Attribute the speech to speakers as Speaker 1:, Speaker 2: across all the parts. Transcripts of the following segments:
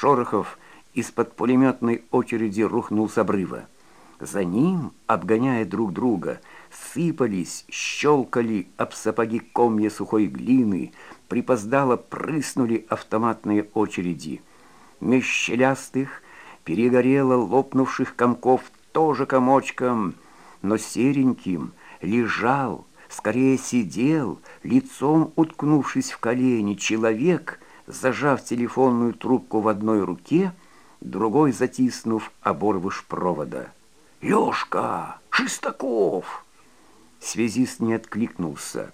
Speaker 1: Шорохов из-под пулеметной очереди рухнул с обрыва. За ним, обгоняя друг друга, сыпались, щелкали об сапоги комья сухой глины, припоздало прыснули автоматные очереди. Меж щелястых перегорело лопнувших комков тоже комочком, но сереньким лежал, скорее сидел, лицом уткнувшись в колени, человек, зажав телефонную трубку в одной руке, другой затиснув оборвыш провода. «Лёшка! Шестаков!» Связист не откликнулся.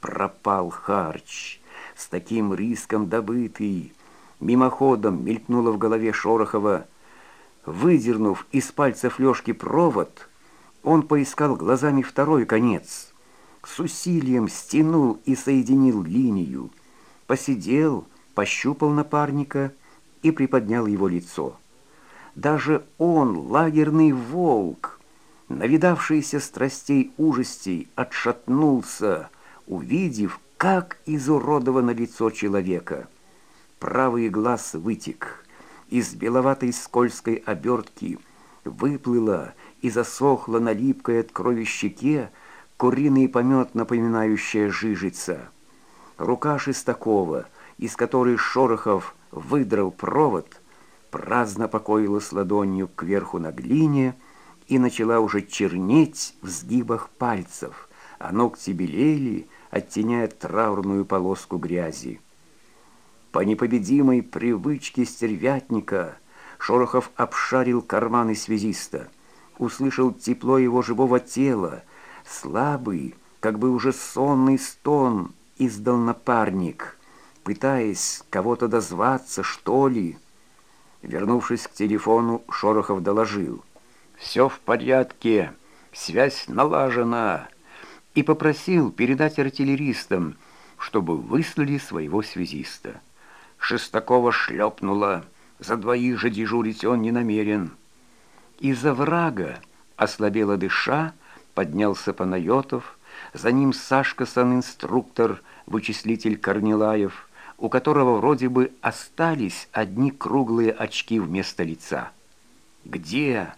Speaker 1: Пропал харч, с таким риском добытый. Мимоходом мелькнуло в голове Шорохова. Выдернув из пальцев Лёшки провод, он поискал глазами второй конец. С усилием стянул и соединил линию. Посидел, пощупал напарника и приподнял его лицо. Даже он, лагерный волк, навидавшийся страстей ужастей, отшатнулся, увидев, как изуродовано лицо человека. Правый глаз вытек, из беловатой скользкой обертки выплыла и засохла на липкой от крови щеке куриный помет, напоминающая жижица. Рука Шестакова, из которой Шорохов выдрал провод, праздно покоилась ладонью кверху на глине и начала уже чернеть в сгибах пальцев, а ногти белели, оттеняя траурную полоску грязи. По непобедимой привычке стервятника Шорохов обшарил карманы связиста, услышал тепло его живого тела, слабый, как бы уже сонный стон издал напарник, пытаясь кого-то дозваться, что ли. Вернувшись к телефону, Шорохов доложил. «Все в порядке, связь налажена» и попросил передать артиллеристам, чтобы выслали своего связиста. Шестакова шлепнула, за двоих же дежурить он не намерен. Из-за врага, ослабела дыша, поднялся Панайотов, за ним Сашка санинструктор, вычислитель Корнилаев, у которого вроде бы остались одни круглые очки вместо лица. «Где?»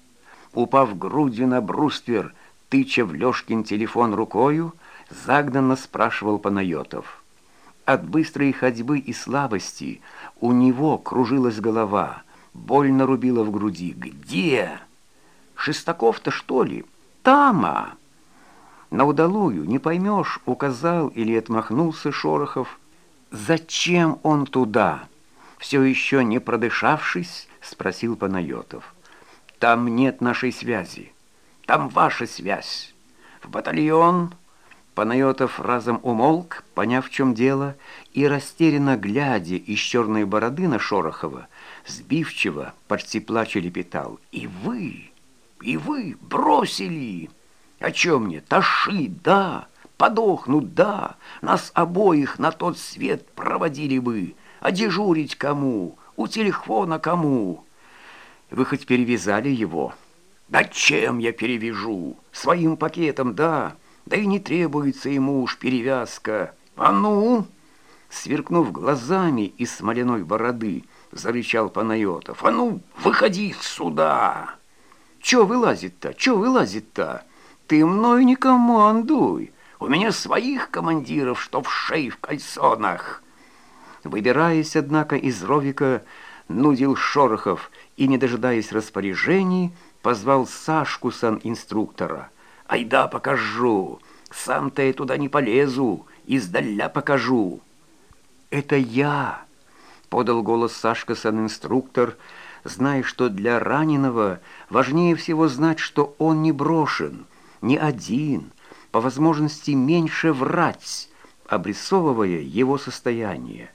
Speaker 1: Упав грудью на бруствер, тыча в Лёшкин телефон рукою, загнанно спрашивал Панайотов. От быстрой ходьбы и слабости у него кружилась голова, больно рубила в груди. «Где? Шестаков-то, что ли? Тама!» На удалую, не поймешь, указал или отмахнулся Шорохов. «Зачем он туда?» Все еще не продышавшись, спросил Панайотов. «Там нет нашей связи». Там ваша связь. В батальон...» Панайотов разом умолк, поняв, в чем дело, и растерянно глядя из черной бороды на Шорохова, сбивчиво, почти плача лепетал. «И вы, и вы бросили! О чем мне? Таши, да! Подохну, да! Нас обоих на тот свет проводили бы! А дежурить кому? У телефона кому? Вы хоть перевязали его?» Да чем я перевяжу? Своим пакетом, да. Да и не требуется ему уж перевязка. А ну!» Сверкнув глазами из смоляной бороды, зарычал Панайотов. «А ну, выходи сюда!» «Чё вылазит-то? Чё вылазит-то? Ты мною не командуй! У меня своих командиров, что в шей в кальсонах!» Выбираясь, однако, из ровика, нудил Шорохов и, не дожидаясь распоряжений, позвал Сашку сан-инструктора. «Айда покажу! Сам-то я туда не полезу, издаля покажу!» «Это я!» — подал голос Сашка сан-инструктор, зная, что для раненого важнее всего знать, что он не брошен, не один, по возможности меньше врать, обрисовывая его состояние.